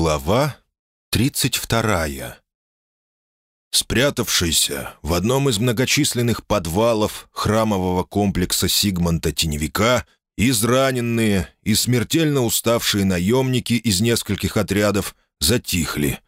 Глава 32 Спрятавшийся в одном из многочисленных подвалов храмового комплекса Сигмонта Теневика израненные и смертельно уставшие наемники из нескольких отрядов затихли.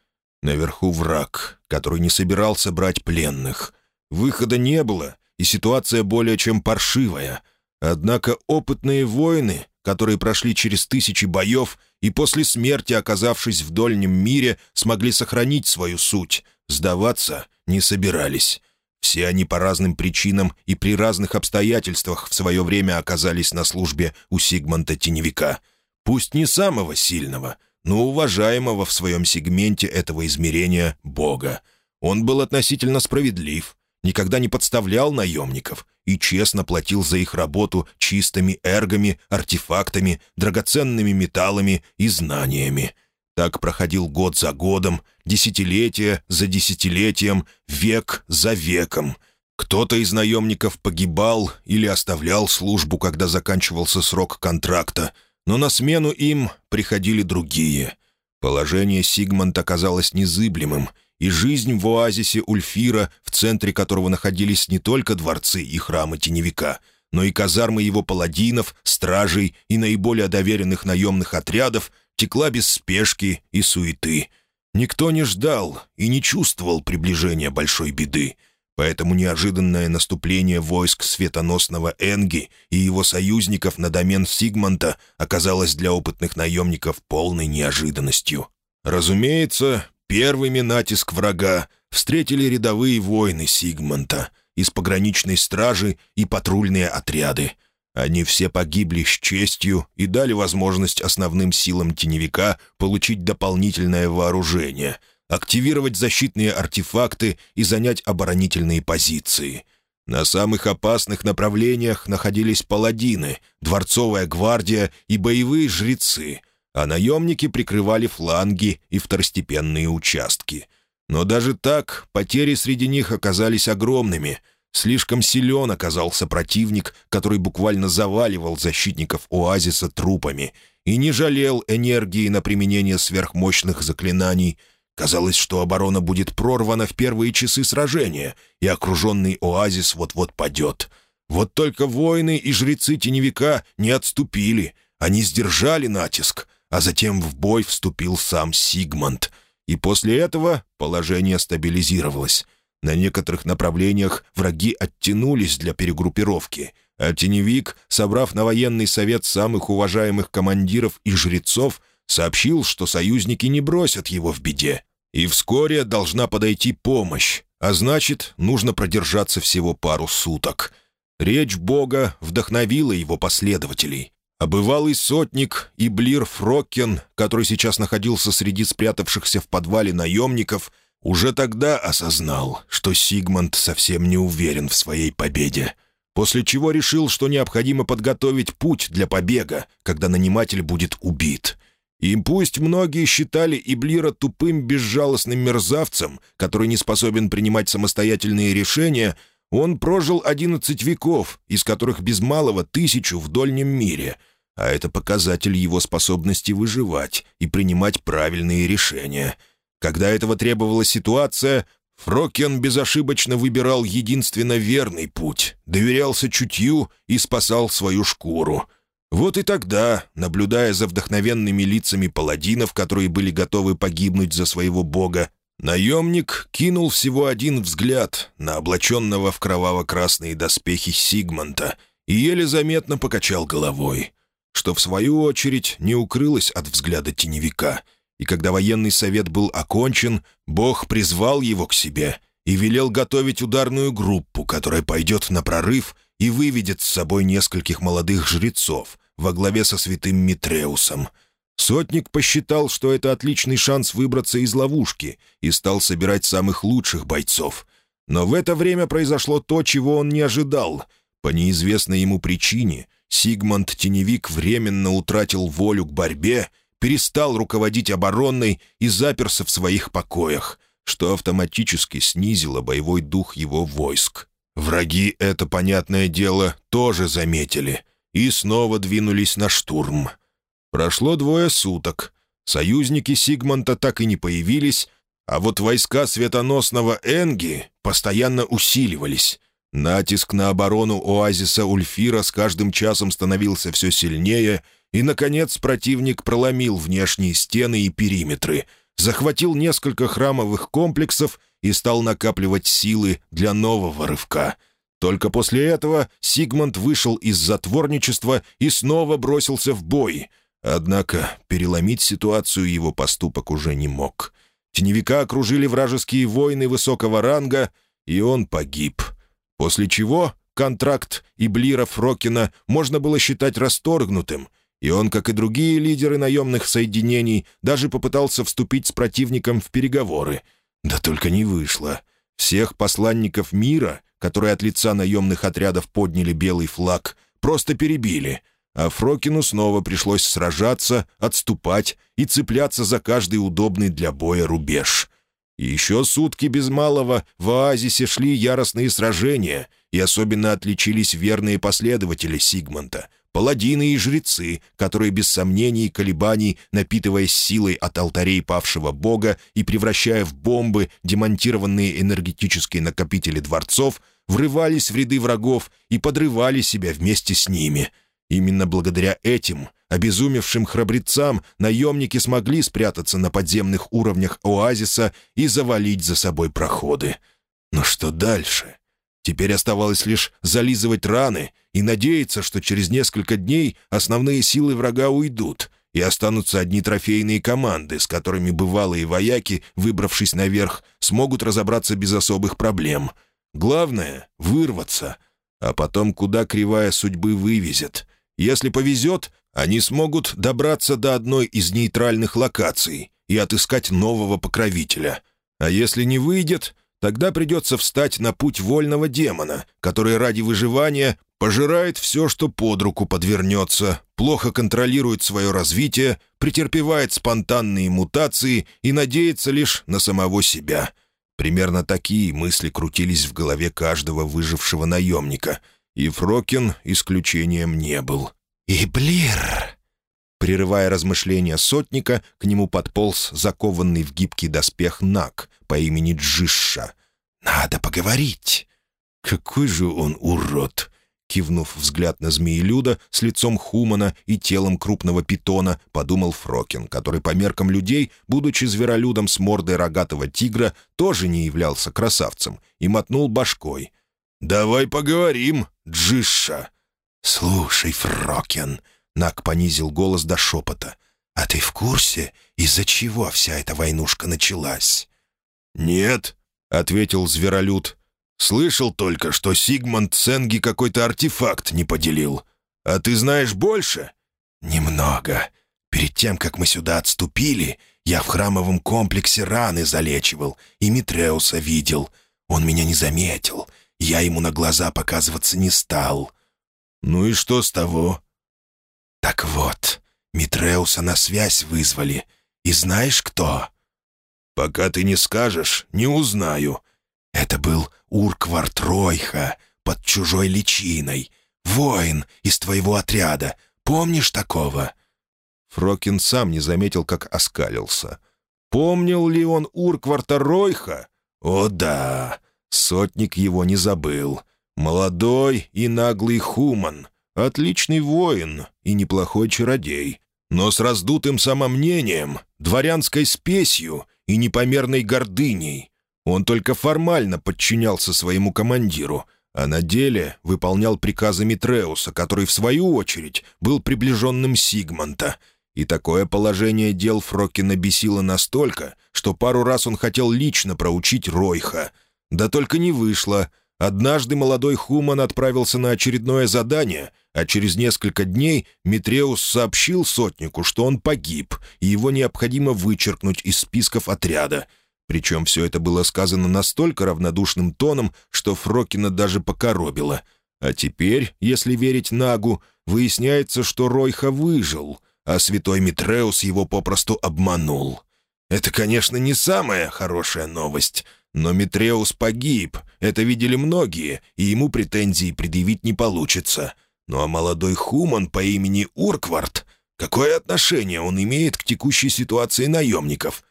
Наверху враг, который не собирался брать пленных. Выхода не было, и ситуация более чем паршивая. Однако опытные воины которые прошли через тысячи боев и после смерти, оказавшись в дольнем мире, смогли сохранить свою суть, сдаваться не собирались. Все они по разным причинам и при разных обстоятельствах в свое время оказались на службе у Сигмонта Теневика. Пусть не самого сильного, но уважаемого в своем сегменте этого измерения Бога. Он был относительно справедлив, никогда не подставлял наемников и честно платил за их работу чистыми эргами, артефактами, драгоценными металлами и знаниями. Так проходил год за годом, десятилетие за десятилетием, век за веком. Кто-то из наемников погибал или оставлял службу, когда заканчивался срок контракта, но на смену им приходили другие. Положение Сигмонт оказалось незыблемым — и жизнь в оазисе Ульфира, в центре которого находились не только дворцы и храмы теневика, но и казармы его паладинов, стражей и наиболее доверенных наемных отрядов, текла без спешки и суеты. Никто не ждал и не чувствовал приближения большой беды, поэтому неожиданное наступление войск светоносного Энги и его союзников на домен Сигмонта оказалось для опытных наемников полной неожиданностью. Разумеется, Первыми натиск врага встретили рядовые воины Сигмонта из пограничной стражи и патрульные отряды. Они все погибли с честью и дали возможность основным силам теневика получить дополнительное вооружение, активировать защитные артефакты и занять оборонительные позиции. На самых опасных направлениях находились паладины, дворцовая гвардия и боевые жрецы — а наемники прикрывали фланги и второстепенные участки. Но даже так потери среди них оказались огромными. Слишком силен оказался противник, который буквально заваливал защитников оазиса трупами и не жалел энергии на применение сверхмощных заклинаний. Казалось, что оборона будет прорвана в первые часы сражения, и окруженный оазис вот-вот падет. Вот только воины и жрецы теневика не отступили, они сдержали натиск — а затем в бой вступил сам Сигмунд. И после этого положение стабилизировалось. На некоторых направлениях враги оттянулись для перегруппировки, а теневик, собрав на военный совет самых уважаемых командиров и жрецов, сообщил, что союзники не бросят его в беде. И вскоре должна подойти помощь, а значит, нужно продержаться всего пару суток. Речь Бога вдохновила его последователей. А бывалый сотник Иблир Фроккен, который сейчас находился среди спрятавшихся в подвале наемников, уже тогда осознал, что Сигмунд совсем не уверен в своей победе. После чего решил, что необходимо подготовить путь для побега, когда наниматель будет убит. И пусть многие считали Иблира тупым безжалостным мерзавцем, который не способен принимать самостоятельные решения, он прожил одиннадцать веков, из которых без малого тысячу в дольнем мире — а это показатель его способности выживать и принимать правильные решения. Когда этого требовала ситуация, Фрокен безошибочно выбирал единственно верный путь, доверялся чутью и спасал свою шкуру. Вот и тогда, наблюдая за вдохновенными лицами паладинов, которые были готовы погибнуть за своего бога, наемник кинул всего один взгляд на облаченного в кроваво-красные доспехи Сигмонта и еле заметно покачал головой — что, в свою очередь, не укрылось от взгляда теневика. И когда военный совет был окончен, Бог призвал его к себе и велел готовить ударную группу, которая пойдет на прорыв и выведет с собой нескольких молодых жрецов во главе со святым Митреусом. Сотник посчитал, что это отличный шанс выбраться из ловушки и стал собирать самых лучших бойцов. Но в это время произошло то, чего он не ожидал. По неизвестной ему причине — Сигмунд Теневик временно утратил волю к борьбе, перестал руководить оборонной и заперся в своих покоях, что автоматически снизило боевой дух его войск. Враги это, понятное дело, тоже заметили и снова двинулись на штурм. Прошло двое суток. Союзники Сигмонта так и не появились, а вот войска светоносного Энги постоянно усиливались. Натиск на оборону оазиса Ульфира с каждым часом становился все сильнее, и, наконец, противник проломил внешние стены и периметры, захватил несколько храмовых комплексов и стал накапливать силы для нового рывка. Только после этого Сигмунд вышел из затворничества и снова бросился в бой. Однако переломить ситуацию его поступок уже не мог. Теневика окружили вражеские воины высокого ранга, и он погиб. После чего контракт Иблира Фрокина можно было считать расторгнутым, и он, как и другие лидеры наемных соединений, даже попытался вступить с противником в переговоры. Да только не вышло. Всех посланников мира, которые от лица наемных отрядов подняли белый флаг, просто перебили — а Фрокину снова пришлось сражаться, отступать и цепляться за каждый удобный для боя рубеж. Еще сутки без малого в оазисе шли яростные сражения, и особенно отличились верные последователи Сигмонта — паладины и жрецы, которые без сомнений и колебаний, напитываясь силой от алтарей павшего бога и превращая в бомбы демонтированные энергетические накопители дворцов, врывались в ряды врагов и подрывали себя вместе с ними — Именно благодаря этим, обезумевшим храбрецам, наемники смогли спрятаться на подземных уровнях оазиса и завалить за собой проходы. Но что дальше? Теперь оставалось лишь зализывать раны и надеяться, что через несколько дней основные силы врага уйдут, и останутся одни трофейные команды, с которыми бывалые вояки, выбравшись наверх, смогут разобраться без особых проблем. Главное — вырваться, а потом куда кривая судьбы вывезет. Если повезет, они смогут добраться до одной из нейтральных локаций и отыскать нового покровителя. А если не выйдет, тогда придется встать на путь вольного демона, который ради выживания пожирает все, что под руку подвернется, плохо контролирует свое развитие, претерпевает спонтанные мутации и надеется лишь на самого себя. Примерно такие мысли крутились в голове каждого выжившего наемника — и Фрокин исключением не был. «И Блир!» Прерывая размышления сотника, к нему подполз закованный в гибкий доспех Нак по имени Джишша. «Надо поговорить!» «Какой же он урод!» Кивнув взгляд на змеелюда с лицом хумана и телом крупного питона, подумал Фрокин, который по меркам людей, будучи зверолюдом с мордой рогатого тигра, тоже не являлся красавцем, и мотнул башкой. «Давай поговорим, Джиша!» «Слушай, Фрокен!» — Нак понизил голос до шепота. «А ты в курсе, из-за чего вся эта войнушка началась?» «Нет», — ответил Зверолюд. «Слышал только, что Сигмунд Ценги какой-то артефакт не поделил. А ты знаешь больше?» «Немного. Перед тем, как мы сюда отступили, я в храмовом комплексе раны залечивал и Митреуса видел. Он меня не заметил. Я ему на глаза показываться не стал. Ну и что с того? Так вот, Митреуса на связь вызвали. И знаешь кто? Пока ты не скажешь, не узнаю. Это был Урквар Тройха под чужой личиной. Воин из твоего отряда. Помнишь такого?» Фрокин сам не заметил, как оскалился. Помнил ли он Уркварта Ройха? О да, Сотник его не забыл. Молодой и наглый хуман, отличный воин и неплохой чародей, но с раздутым самомнением, дворянской спесью и непомерной гордыней. Он только формально подчинялся своему командиру, а на деле выполнял приказы Митреуса, который, в свою очередь, был приближенным Сигмонта. И такое положение дел Фрокина бесило настолько, что пару раз он хотел лично проучить Ройха — да только не вышло. Однажды молодой Хуман отправился на очередное задание, а через несколько дней Митреус сообщил сотнику, что он погиб, и его необходимо вычеркнуть из списков отряда. Причем все это было сказано настолько равнодушным тоном, что Фрокина даже покоробило. А теперь, если верить Нагу, выясняется, что Ройха выжил, а святой Митреус его попросту обманул. Это, конечно, не самая хорошая новость — но Митреус погиб, это видели многие, и ему претензий предъявить не получится. Ну а молодой Хуман по имени Урквард, Какое отношение он имеет к текущей ситуации наемников?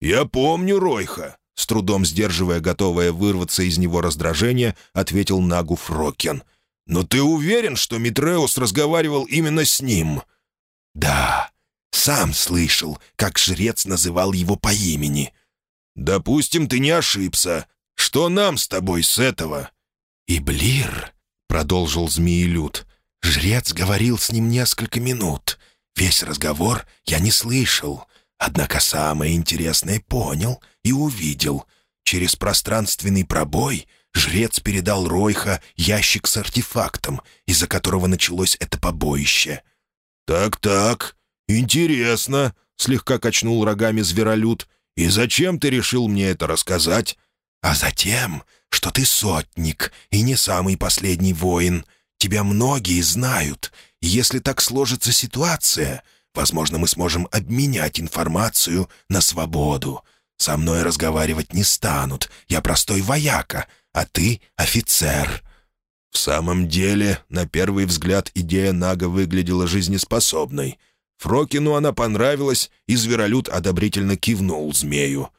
«Я помню Ройха», — с трудом сдерживая готовое вырваться из него раздражение, ответил Нагу Фрокен. «Но ты уверен, что Митреус разговаривал именно с ним?» «Да, сам слышал, как жрец называл его по имени». «Допустим, ты не ошибся. Что нам с тобой с этого?» «И Блир», — продолжил Змеелюд, — «жрец говорил с ним несколько минут. Весь разговор я не слышал, однако самое интересное понял и увидел. Через пространственный пробой жрец передал Ройха ящик с артефактом, из-за которого началось это побоище». «Так-так, интересно», — слегка качнул рогами зверолюд. «И зачем ты решил мне это рассказать?» «А затем, что ты сотник и не самый последний воин. Тебя многие знают, если так сложится ситуация, возможно, мы сможем обменять информацию на свободу. Со мной разговаривать не станут, я простой вояка, а ты — офицер». В самом деле, на первый взгляд, идея Нага выглядела жизнеспособной. Фрокину она понравилась, и зверолюд одобрительно кивнул змею.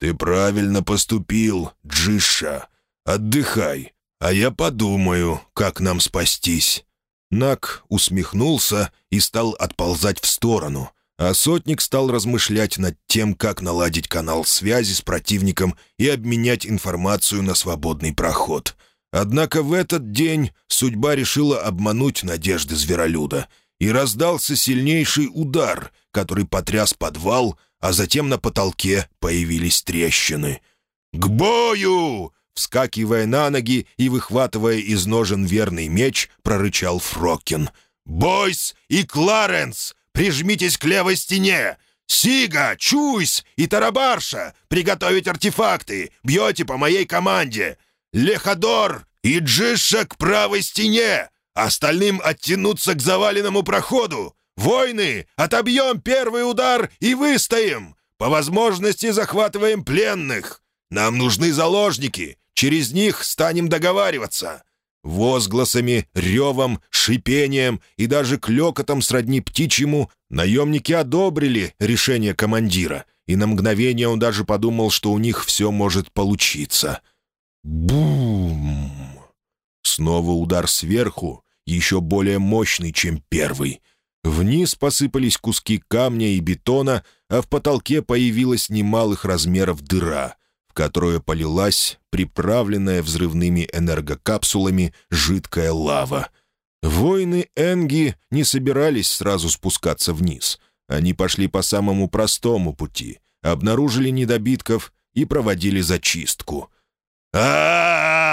«Ты правильно поступил, Джиша. Отдыхай, а я подумаю, как нам спастись». Нак усмехнулся и стал отползать в сторону, а сотник стал размышлять над тем, как наладить канал связи с противником и обменять информацию на свободный проход. Однако в этот день судьба решила обмануть надежды зверолюда, и раздался сильнейший удар, который потряс подвал, а затем на потолке появились трещины. «К бою!» Вскакивая на ноги и выхватывая из ножен верный меч, прорычал Фрокин. «Бойс и Кларенс, прижмитесь к левой стене! Сига, Чуйс и Тарабарша, приготовить артефакты! Бьете по моей команде! Леходор и Джиша к правой стене! Остальным оттянуться к заваленному проходу! Войны, отобьем первый удар и выстоим! По возможности захватываем пленных! Нам нужны заложники! Через них станем договариваться». Возгласами, ревом, шипением и даже клёкотом сродни птичьему наемники одобрили решение командира, и на мгновение он даже подумал, что у них все может получиться. Бум! Снова удар сверху, еще более мощный, чем первый. Вниз посыпались куски камня и бетона, а в потолке появилась немалых размеров дыра — которую полилась приправленная взрывными энергокапсулами жидкая лава. Воины Энги не собирались сразу спускаться вниз. Они пошли по самому простому пути, обнаружили недобитков и проводили зачистку. а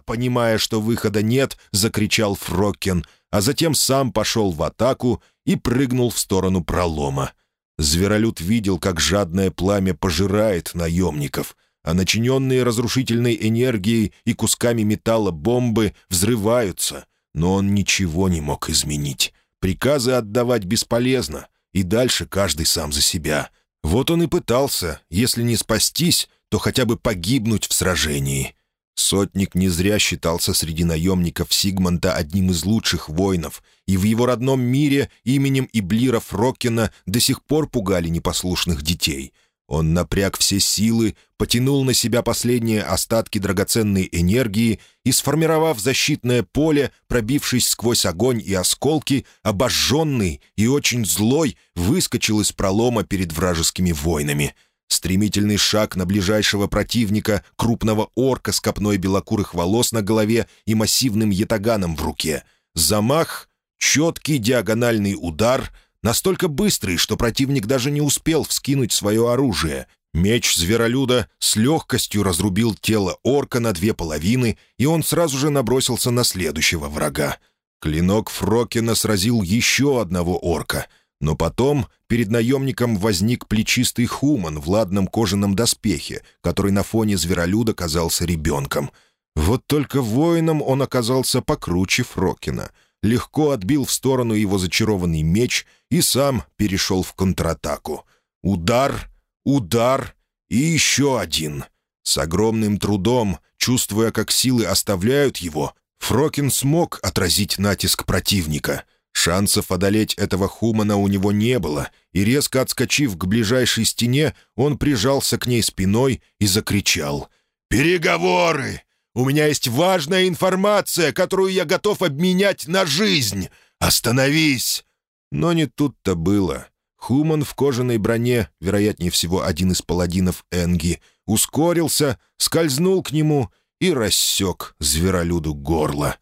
Понимая, что выхода нет, закричал Фроккен, а затем сам пошел в атаку и прыгнул в сторону пролома. Зверолюд видел, как жадное пламя пожирает наемников, а начиненные разрушительной энергией и кусками металла бомбы взрываются, но он ничего не мог изменить. Приказы отдавать бесполезно, и дальше каждый сам за себя. Вот он и пытался, если не спастись, то хотя бы погибнуть в сражении. Сотник не зря считался среди наемников Сигмонта одним из лучших воинов, и в его родном мире именем Иблира Фроккина до сих пор пугали непослушных детей. Он напряг все силы, потянул на себя последние остатки драгоценной энергии и, сформировав защитное поле, пробившись сквозь огонь и осколки, обожженный и очень злой, выскочил из пролома перед вражескими войнами — Стремительный шаг на ближайшего противника, крупного орка с копной белокурых волос на голове и массивным ятаганом в руке. Замах, четкий диагональный удар, настолько быстрый, что противник даже не успел вскинуть свое оружие. Меч зверолюда с легкостью разрубил тело орка на две половины, и он сразу же набросился на следующего врага. Клинок Фрокина сразил еще одного орка — но потом перед наемником возник плечистый хуман в ладном кожаном доспехе, который на фоне зверолюда казался ребенком. Вот только воином он оказался покруче Фрокина. Легко отбил в сторону его зачарованный меч и сам перешел в контратаку. Удар, удар и еще один. С огромным трудом, чувствуя, как силы оставляют его, Фрокин смог отразить натиск противника — Шансов одолеть этого Хумана у него не было, и, резко отскочив к ближайшей стене, он прижался к ней спиной и закричал. «Переговоры! У меня есть важная информация, которую я готов обменять на жизнь! Остановись!» Но не тут-то было. Хуман в кожаной броне, вероятнее всего один из паладинов Энги, ускорился, скользнул к нему и рассек зверолюду горло.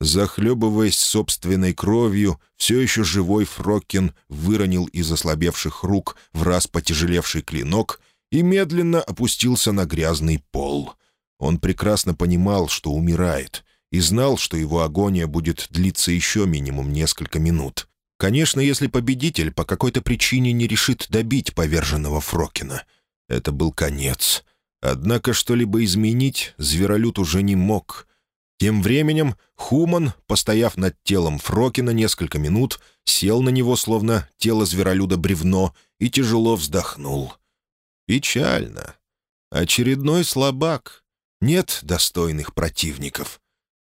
Захлебываясь собственной кровью, все еще живой Фроккин выронил из ослабевших рук в раз потяжелевший клинок и медленно опустился на грязный пол. Он прекрасно понимал, что умирает, и знал, что его агония будет длиться еще минимум несколько минут. Конечно, если победитель по какой-то причине не решит добить поверженного Фрокина. Это был конец. Однако что-либо изменить Зверолюд уже не мог. Тем временем Хуман, постояв над телом Фрокина несколько минут, сел на него, словно тело зверолюда бревно, и тяжело вздохнул. Печально. Очередной слабак. Нет достойных противников.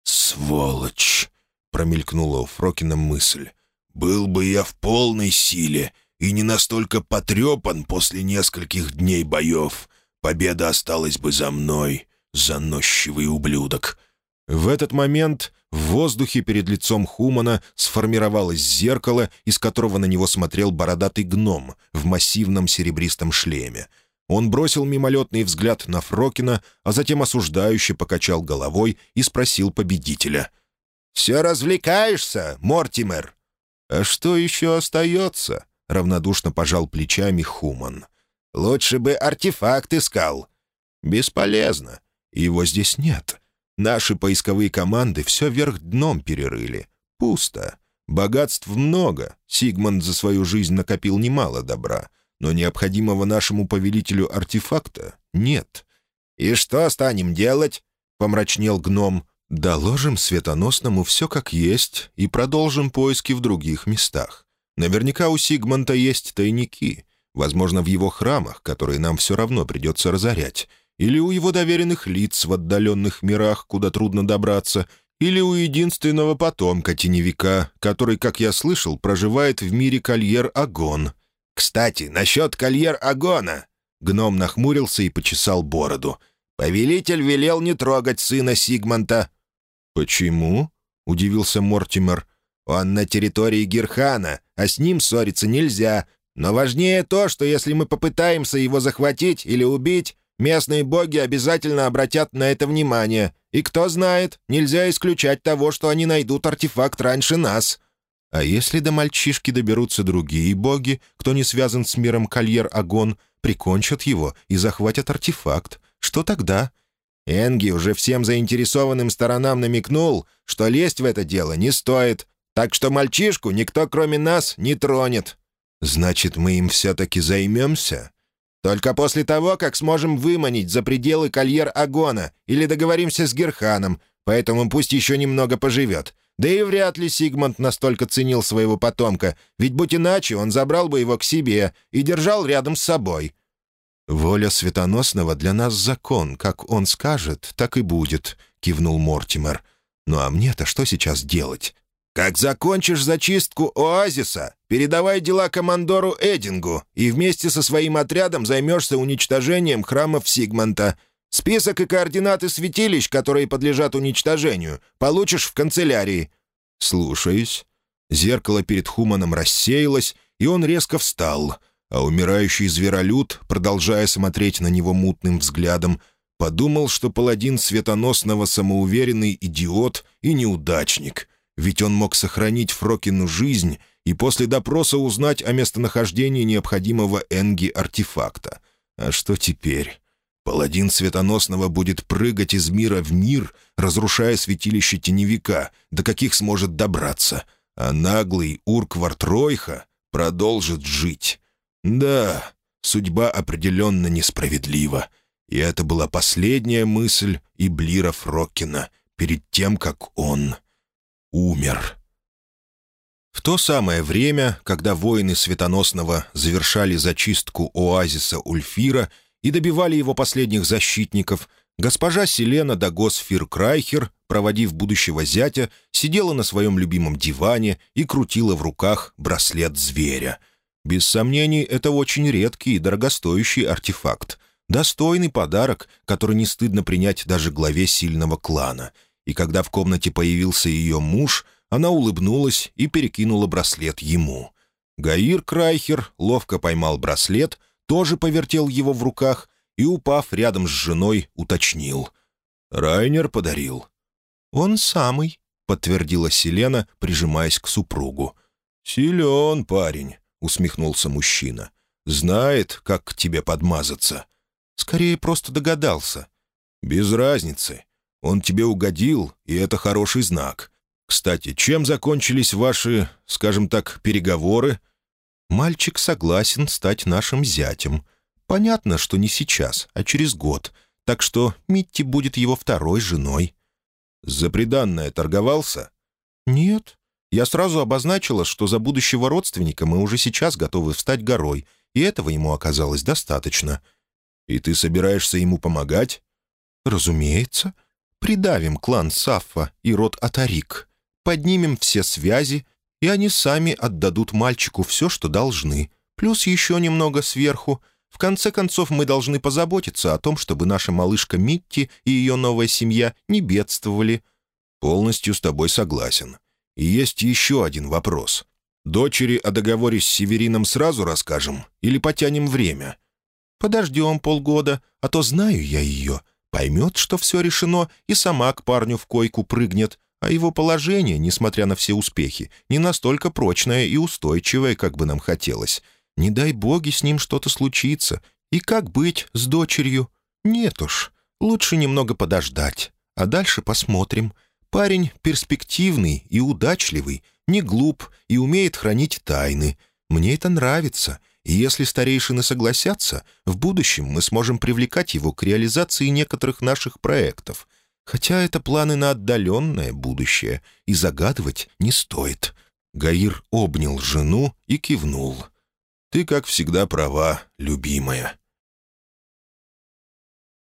«Сволочь!» — промелькнула у Фрокина мысль. «Был бы я в полной силе и не настолько потрепан после нескольких дней боев. Победа осталась бы за мной, заносчивый ублюдок». В этот момент в воздухе перед лицом Хумана сформировалось зеркало, из которого на него смотрел бородатый гном в массивном серебристом шлеме. Он бросил мимолетный взгляд на Фрокина, а затем осуждающе покачал головой и спросил победителя. «Все развлекаешься, Мортимер?» «А что еще остается?» — равнодушно пожал плечами Хуман. «Лучше бы артефакт искал». «Бесполезно. Его здесь нет. Наши поисковые команды все вверх дном перерыли. Пусто. Богатств много. Сигмунд за свою жизнь накопил немало добра. Но необходимого нашему повелителю артефакта нет. «И что станем делать?» — помрачнел гном. «Доложим светоносному все как есть и продолжим поиски в других местах. Наверняка у Сигмонта есть тайники, возможно, в его храмах, которые нам все равно придется разорять, или у его доверенных лиц в отдаленных мирах, куда трудно добраться, или у единственного потомка теневика, который, как я слышал, проживает в мире Кольер-Агон. Кстати, насчет Кольер-Агона. Гном нахмурился и почесал бороду. «Повелитель велел не трогать сына Сигмонта». «Почему?» — удивился Мортимер. «Он на территории Герхана, а с ним ссориться нельзя. Но важнее то, что если мы попытаемся его захватить или убить, Местные боги обязательно обратят на это внимание. И кто знает, нельзя исключать того, что они найдут артефакт раньше нас. А если до мальчишки доберутся другие боги, кто не связан с миром Кольер-Агон, прикончат его и захватят артефакт, что тогда? Энги уже всем заинтересованным сторонам намекнул, что лезть в это дело не стоит, так что мальчишку никто, кроме нас, не тронет. Значит, мы им все-таки займемся? Только после того, как сможем выманить за пределы кольер Агона или договоримся с Герханом, поэтому пусть еще немного поживет. Да и вряд ли Сигмунд настолько ценил своего потомка, ведь будь иначе, он забрал бы его к себе и держал рядом с собой. «Воля Светоносного для нас закон. Как он скажет, так и будет», — кивнул Мортимер. «Ну а мне-то что сейчас делать? Как закончишь зачистку оазиса, передавай дела командору Эдингу и вместе со своим отрядом займешься уничтожением храмов Сигмонта. Список и координаты святилищ, которые подлежат уничтожению, получишь в канцелярии». «Слушаюсь». Зеркало перед Хуманом рассеялось, и он резко встал, а умирающий зверолюд, продолжая смотреть на него мутным взглядом, подумал, что паладин светоносного самоуверенный идиот и неудачник — ведь он мог сохранить Фрокину жизнь и после допроса узнать о местонахождении необходимого Энги артефакта. А что теперь? Паладин Светоносного будет прыгать из мира в мир, разрушая святилище теневика, до каких сможет добраться. А наглый Урквар Тройха продолжит жить. Да, судьба определенно несправедлива. И это была последняя мысль Иблира Фроккина перед тем, как он умер. В то самое время, когда воины Светоносного завершали зачистку оазиса Ульфира и добивали его последних защитников, госпожа Селена Дагос Фиркрайхер проводив будущего зятя, сидела на своем любимом диване и крутила в руках браслет зверя. Без сомнений, это очень редкий и дорогостоящий артефакт. Достойный подарок, который не стыдно принять даже главе сильного клана. И когда в комнате появился ее муж, она улыбнулась и перекинула браслет ему. Гаир Крайхер ловко поймал браслет, тоже повертел его в руках и, упав рядом с женой, уточнил. «Райнер подарил». «Он самый», — подтвердила Селена, прижимаясь к супругу. «Силен парень», — усмехнулся мужчина. «Знает, как к тебе подмазаться». «Скорее, просто догадался». «Без разницы. Он тебе угодил, и это хороший знак. Кстати, чем закончились ваши, скажем так, переговоры?» «Мальчик согласен стать нашим зятем», Понятно, что не сейчас, а через год, так что Митти будет его второй женой». «За приданное торговался?» «Нет. Я сразу обозначила, что за будущего родственника мы уже сейчас готовы встать горой, и этого ему оказалось достаточно». «И ты собираешься ему помогать?» «Разумеется. Придавим клан Саффа и род Атарик. Поднимем все связи, и они сами отдадут мальчику все, что должны, плюс еще немного сверху — в конце концов, мы должны позаботиться о том, чтобы наша малышка Митти и ее новая семья не бедствовали. Полностью с тобой согласен. И есть еще один вопрос. Дочери о договоре с Северином сразу расскажем или потянем время? Подождем полгода, а то знаю я ее. Поймет, что все решено, и сама к парню в койку прыгнет, а его положение, несмотря на все успехи, не настолько прочное и устойчивое, как бы нам хотелось. Не дай боги с ним что-то случится. И как быть с дочерью? Нет уж, лучше немного подождать. А дальше посмотрим. Парень перспективный и удачливый, не глуп и умеет хранить тайны. Мне это нравится, и если старейшины согласятся, в будущем мы сможем привлекать его к реализации некоторых наших проектов. Хотя это планы на отдаленное будущее, и загадывать не стоит». Гаир обнял жену и кивнул. «Ты, как всегда, права, любимая».